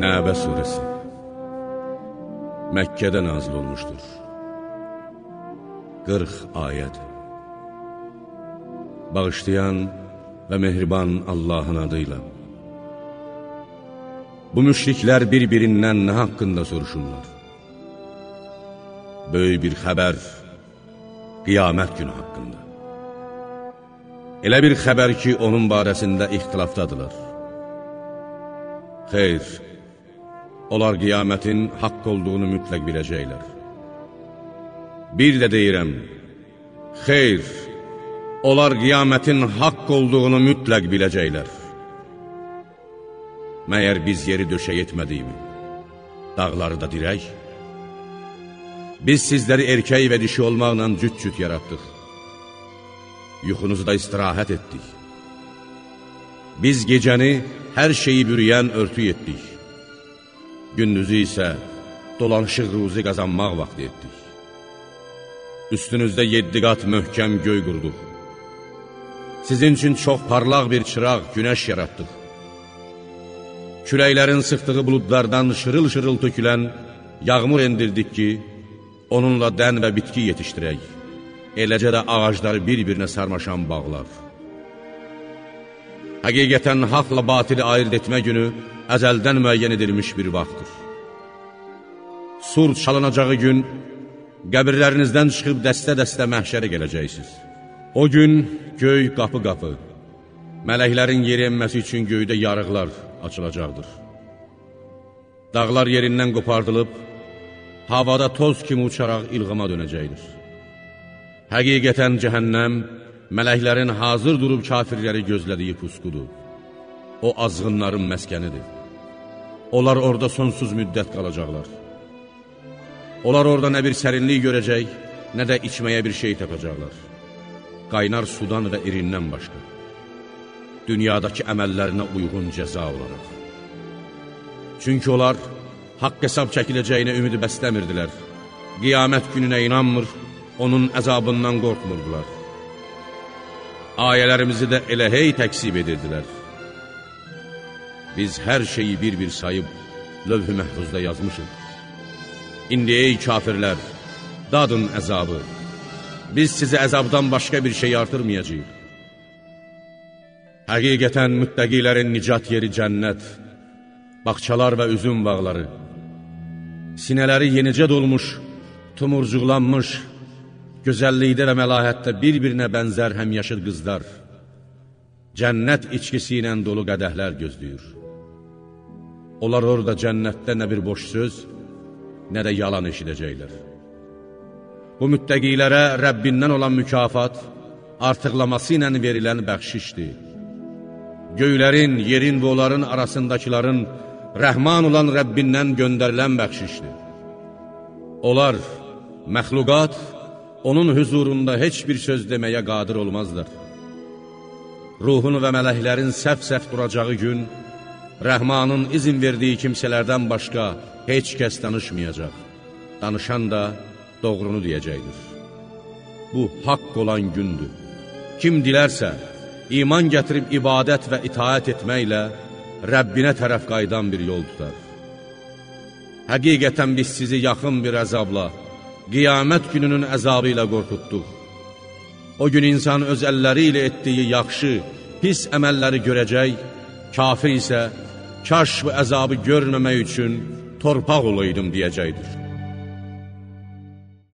Nəbə suresi Məkkədə nazil olmuşdur. 40 ayəd Bağışlayan və mehriban Allahın adıyla Bu müşriklər bir-birindən nə haqqında soruşurlar? Böyük bir xəbər qiyamət günü haqqında. Elə bir xəbər ki, onun barəsində ixtilafdadılar Xeyr, onlar qiyamətin haqq olduğunu mütləq biləcəklər. Bir də deyirəm, xeyr, onlar qiyamətin haqq olduğunu mütləq biləcəklər. Məyər biz yeri döşək etmədiyimi, dağları da dirək? Biz sizləri erkək və dişi olmaqla cüt-cüt yaratdıq. Yuxunuzda istirahət etdik. Biz gecəni hər şeyi bürüyən örtü etdik. Gündüzü isə dolanışıq ruzi qazanmaq vaxtı etdik. Üstünüzdə yeddi qat möhkəm göy qurduq. Sizin üçün çox parlaq bir çıraq, günəş yaratdıq. Küləklərin sıxdığı buludlardan şırıl-şırıl tökülən yağmur endirdik ki, onunla dən və bitki yetişdirək. Eləcə də ağacları bir-birinə sarmaşan bağlar. Həqiqətən haqla batili ayırt etmə günü əzəldən müəyyən edilmiş bir vaxtdır. Sur çalınacağı gün qəbirlərinizdən çıxıb dəstə-dəstə məhşərə gələcəksiniz. O gün göy qapı-qapı, mələklərin yeri enməsi üçün göydə yarıqlar açılacaqdır. Dağlar yerindən qopardılıb, havada toz kimi uçaraq ilğıma dönəcəkdir. Həqiqətən cəhənnəm, mələklərin hazır durub kafirləri gözlədiyi pusqudur. O azğınların məskənidir. Onlar orada sonsuz müddət qalacaqlar. Onlar orada nə bir sərinlik görəcək, nə də içməyə bir şey tapacaqlar. Qaynar sudan və irindən başqa. Dünyadakı əməllərinə uyğun cəza olaraq. Çünki onlar haqq hesab çəkiləcəyinə ümidi bəsləmirdilər. Qiyamət gününə inanmır, onun əzabından qorxmurdular ayələrimizi də elə hey təksib edirdilər. Biz hər şeyi bir-bir sayıb lövh-ü məhfuzda yazmışıq. İndi ey kafirlər, dadın əzabı, biz sizə əzabdan başqa bir şey artırmayacaq. Həqiqətən müttəqilərin nicat yeri cənnət, baxçalar və üzüm bağları, sinələri yenicə dolmuş, tumurcuqlanmış, gözəllikdə və məlahətdə bir-birinə bənzər həmyaşır qızlar, cənnət içkisi ilə dolu qədəhlər gözləyir. Onlar orada cənnətdə nə bir boş söz, nə də yalan eşidəcəklər. Bu müttəqilərə Rəbbindən olan mükafat artıqlaması ilə verilən bəxşişdir. Göylərin, yerin və onların arasındakiların rəhman olan Rəbbindən göndərilən bəxşişdir. Onlar, məxluqat, onun hüzurunda heç bir söz deməyə qadir olmazlar. Ruhunu və mələklərin səf-səf duracağı gün, Rəhmanın izin verdiyi kimsələrdən başqa heç kəs danışmayacaq. Danışan da doğrunu deyəcəkdir. Bu, haqq olan gündür. Kim dilərsə, iman gətirib ibadət və itaət etməklə Rəbbinə tərəf qaydan bir yol tutar. Həqiqətən biz sizi yaxın bir əzabla, qiyamət gününün əzabı ilə qorxutduq. O gün insan öz əlləri ilə etdiyi yaxşı, pis əməlləri görəcək, kafir isə kaş bu əzabı görməmək üçün torpaq olaydım deyəcəkdir.